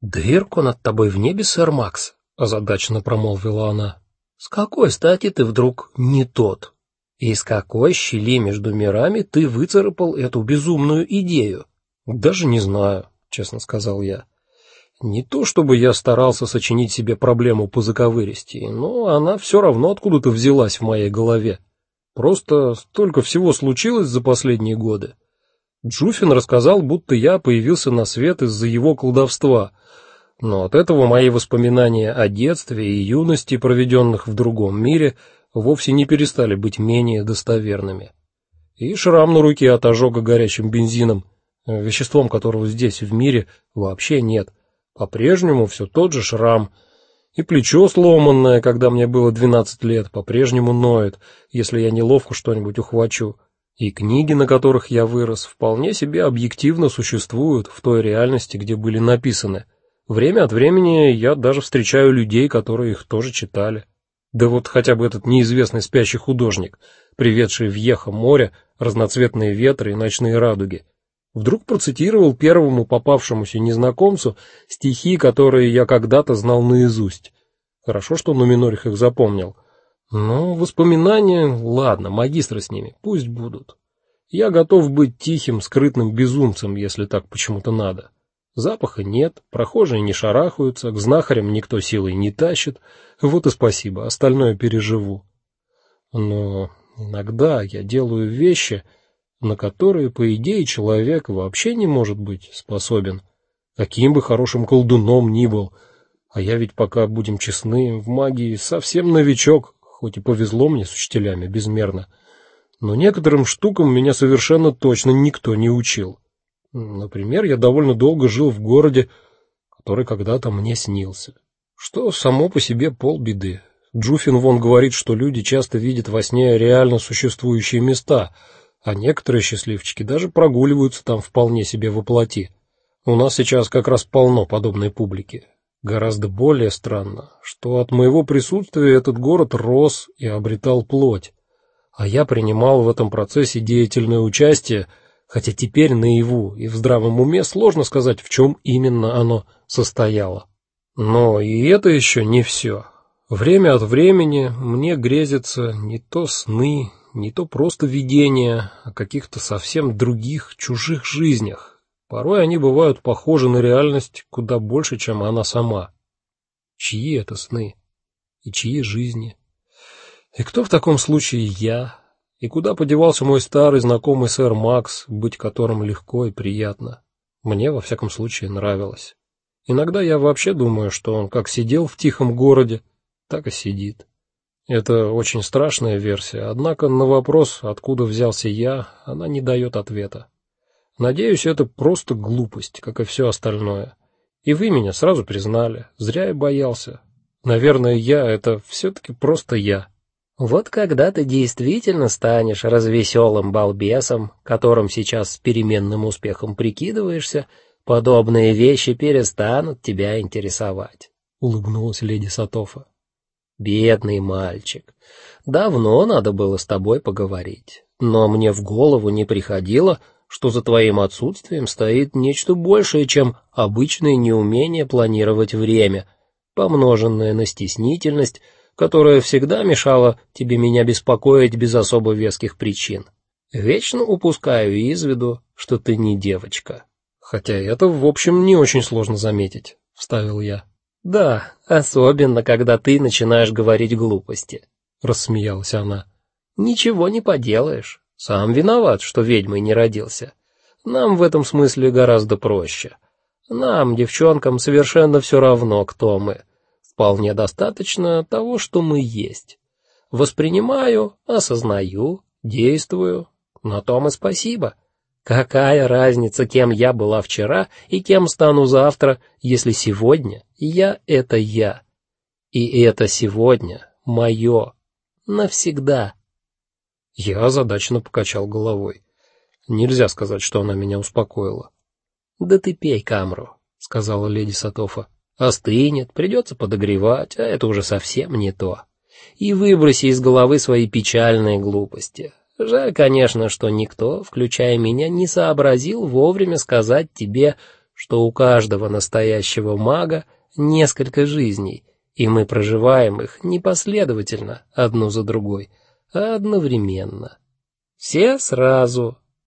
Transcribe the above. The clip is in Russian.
Дырку над тобой в небе, сэр Макс, озадаченно промолвила она. С какой стати ты вдруг не тот? И из какой щели между мирами ты выцарапал эту безумную идею? Даже не знаю, честно сказал я. Не то чтобы я старался сочинить себе проблему по заковыристи, но она все равно откуда-то взялась в моей голове. Просто столько всего случилось за последние годы. Джуфин рассказал, будто я появился на свет из-за его колдовства. Но от этого мои воспоминания о детстве и юности, проведенных в другом мире, вовсе не перестали быть менее достоверными. И шрам на руке от ожога горячим бензином, веществом которого здесь в мире вообще нет, по-прежнему все тот же шрам. И плечо сломанное, когда мне было 12 лет, по-прежнему ноет, если я неловко что-нибудь ухвачу. И книги, на которых я вырос, вполне себе объективно существуют в той реальности, где были написаны. Время от времени я даже встречаю людей, которые их тоже читали. Да вот хотя бы этот неизвестный спящий художник, приведший в Ехо море разноцветные ветры и ночные радуги. Вдруг процитировал первому попавшемуся незнакомцу стихи, которые я когда-то знал наизусть. Хорошо, что Нуминорих их запомнил. Но воспоминания, ладно, магистры с ними, пусть будут. Я готов быть тихим, скрытным безумцем, если так почему-то надо. Запаха нет, прохожие не шарахаются, к знахарям никто силой не тащит. Вот и спасибо, остальное переживу. Но иногда я делаю вещи, на которые, по идее, человек вообще не может быть способен, каким бы хорошим колдуном ни был. А я ведь пока будем честны, в магии совсем новичок, хоть и повезло мне с учителями безмерно, но некоторым штукам меня совершенно точно никто не учил. Например, я довольно долго жил в городе, который когда-то мне снился. Что само по себе полбеды. Джуфин вон говорит, что люди часто видят во сне реально существующие места, а некоторые счастливчики даже прогуливаются там вполне себе воплоти. У нас сейчас как раз полно подобной публики. Гораздо более странно, что от моего присутствия этот город рос и обретал плоть, а я принимал в этом процессе деятельное участие, хотя теперь наяву и в здравом уме сложно сказать, в чем именно оно состояло. Но и это еще не все. Время от времени мне грезятся не то сны, не то просто видения о каких-то совсем других чужих жизнях, Порой они бывают похожи на реальность куда больше, чем она сама. Чьи это сны и чьи жизни? И кто в таком случае я? И куда подевался мой старый знакомый сэр Макс, быть которым легко и приятно? Мне во всяком случае нравилось. Иногда я вообще думаю, что он как сидел в тихом городе, так и сидит. Это очень страшная версия, однако на вопрос, откуда взялся я, она не дает ответа. Надеюсь, это просто глупость, как и все остальное. И вы меня сразу признали. Зря я боялся. Наверное, я это все таки просто я. Вот когда ты действительно станешь развеселым балбесом, которым сейчас с переменным успехом прикидываешься, подобные вещи перестанут тебя интересовать, улыбнулась леди Сатофа. Бедный мальчик. Давно надо было с тобой поговорить, но мне в голову не приходило, что за твоим отсутствием стоит нечто большее, чем обычное неумение планировать время, помноженное на стеснительность, которая всегда мешала тебе меня беспокоить без особо веских причин. Вечно упускаю из виду, что ты не девочка. Хотя это, в общем, не очень сложно заметить, вставил я. Да, особенно когда ты начинаешь говорить глупости, рассмеялась она. Ничего не поделаешь. Сам виноват, что ведьмой не родился. Нам в этом смысле гораздо проще. Нам, девчонкам, совершенно все равно, кто мы. Вполне достаточно того, что мы есть. Воспринимаю, осознаю, действую. На том и спасибо. Какая разница, кем я была вчера и кем стану завтра, если сегодня я это я. И это сегодня мое навсегда. Я озадаченно покачал головой. Нельзя сказать, что она меня успокоила. Да ты пей камру, сказала леди Сатофа. Остынет, придется подогревать, а это уже совсем не то. И выброси из головы свои печальные глупости. Жаль, конечно, что никто, включая меня, не сообразил вовремя сказать тебе, что у каждого настоящего мага несколько жизней, и мы проживаем их не последовательно, одну за другой, одновременно. Все сразу,